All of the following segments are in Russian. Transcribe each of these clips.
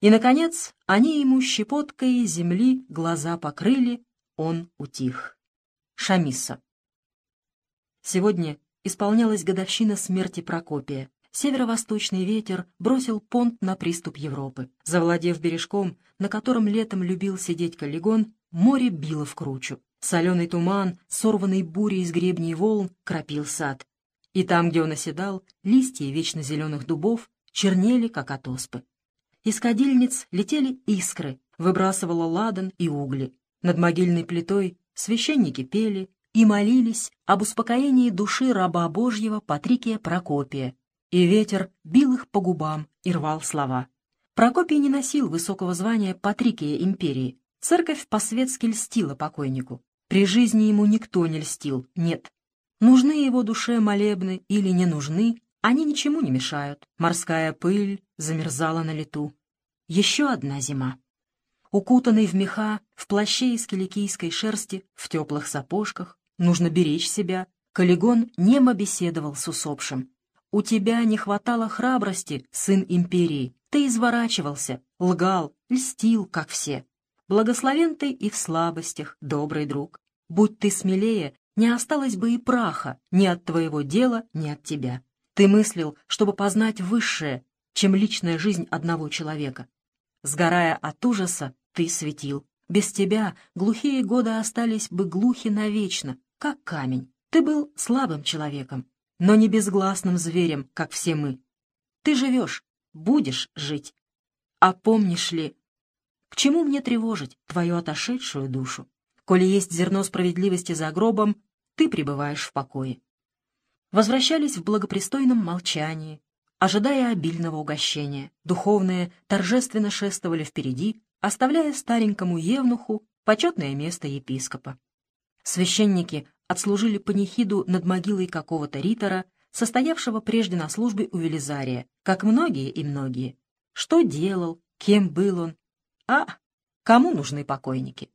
И, наконец, они ему щепоткой земли глаза покрыли, он утих. Шамиса. Сегодня исполнялась годовщина смерти Прокопия. Северо-восточный ветер бросил понт на приступ Европы. Завладев бережком, на котором летом любил сидеть Каллигон, море било в кручу. Соленый туман, сорванный бурей из гребней волн, кропил сад. И там, где он оседал, листья вечно зеленых дубов чернели, как от оспы. Из кадильниц летели искры, выбрасывала ладан и угли. Над могильной плитой священники пели и молились об успокоении души раба Божьего Патрикия Прокопия, и ветер бил их по губам и рвал слова. Прокопий не носил высокого звания Патрикия империи. Церковь по-светски льстила покойнику. При жизни ему никто не льстил, нет. Нужны его душе молебны или не нужны, они ничему не мешают. Морская пыль замерзала на лету. Еще одна зима. Укутанный в меха, в плаще из киликийской шерсти, в теплых сапожках, нужно беречь себя. Каллигон немо беседовал с усопшим. «У тебя не хватало храбрости, сын империи. Ты изворачивался, лгал, льстил, как все. Благословен ты и в слабостях, добрый друг. Будь ты смелее, не осталось бы и праха ни от твоего дела, ни от тебя. Ты мыслил, чтобы познать высшее, чем личная жизнь одного человека. Сгорая от ужаса, ты светил. Без тебя глухие годы остались бы глухи навечно, как камень. Ты был слабым человеком, но не безгласным зверем, как все мы. Ты живешь, будешь жить. А помнишь ли, к чему мне тревожить твою отошедшую душу? Коли есть зерно справедливости за гробом, ты пребываешь в покое возвращались в благопристойном молчании, ожидая обильного угощения. Духовные торжественно шествовали впереди, оставляя старенькому евнуху почетное место епископа. Священники отслужили панихиду над могилой какого-то ритора, состоявшего прежде на службе у Велизария, как многие и многие. Что делал, кем был он? А, кому нужны покойники?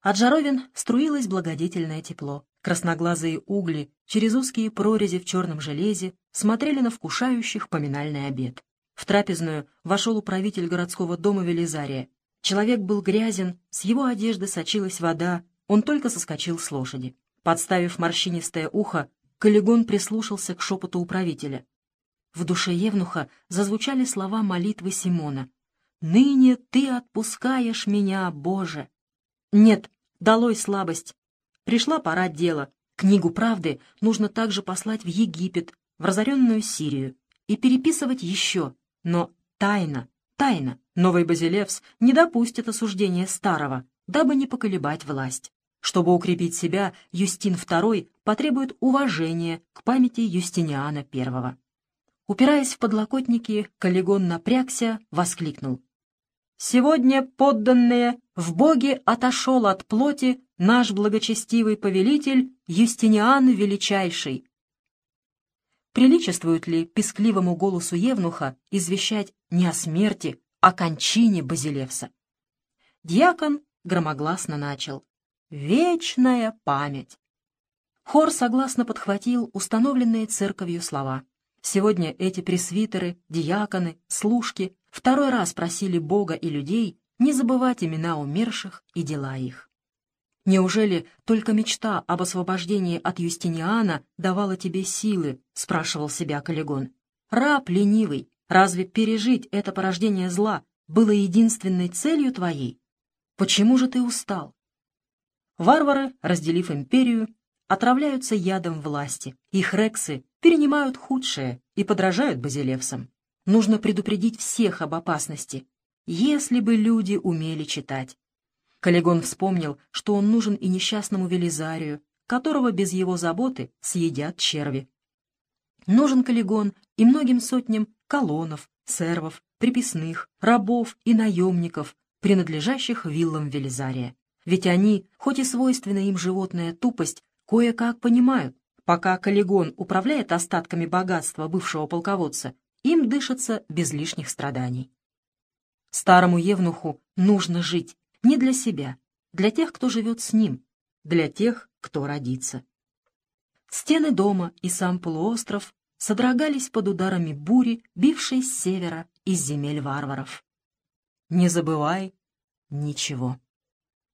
От жаровин струилось благодетельное тепло. Красноглазые угли через узкие прорези в черном железе смотрели на вкушающих поминальный обед. В трапезную вошел управитель городского дома Велизария. Человек был грязен, с его одежды сочилась вода, он только соскочил с лошади. Подставив морщинистое ухо, Каллигон прислушался к шепоту управителя. В душе Евнуха зазвучали слова молитвы Симона. «Ныне ты отпускаешь меня, Боже!» «Нет, долой слабость, Пришла пора дела. Книгу правды нужно также послать в Египет, в разоренную Сирию, и переписывать еще, но тайно, тайно. Новый Базилевс не допустит осуждения старого, дабы не поколебать власть. Чтобы укрепить себя, Юстин II потребует уважения к памяти Юстиниана I. Упираясь в подлокотники, Каллигон напрягся, воскликнул. «Сегодня, подданные, в Боге отошел от плоти наш благочестивый повелитель Юстиниан Величайший. Приличествует ли пескливому голосу Евнуха извещать не о смерти, а о кончине Базилевса? Дьякон громогласно начал. «Вечная память!» Хор согласно подхватил установленные церковью слова. Сегодня эти пресвитеры, диаконы, служки второй раз просили Бога и людей не забывать имена умерших и дела их. «Неужели только мечта об освобождении от Юстиниана давала тебе силы?» — спрашивал себя Каллигон. «Раб ленивый, разве пережить это порождение зла было единственной целью твоей? Почему же ты устал?» Варвары, разделив империю, отравляются ядом власти. Их рексы перенимают худшее и подражают базилевсам. Нужно предупредить всех об опасности, если бы люди умели читать. Каллигон вспомнил, что он нужен и несчастному Велизарию, которого без его заботы съедят черви. Нужен Каллигон и многим сотням колонов, сервов, приписных, рабов и наемников, принадлежащих виллам Велизария. Ведь они, хоть и свойственна им животная тупость, кое-как понимают, пока Каллигон управляет остатками богатства бывшего полководца, им дышится без лишних страданий. Старому Евнуху нужно жить, не для себя, для тех, кто живет с ним, для тех, кто родится. Стены дома и сам полуостров содрогались под ударами бури, бившей с севера из земель варваров. не забывай ничего.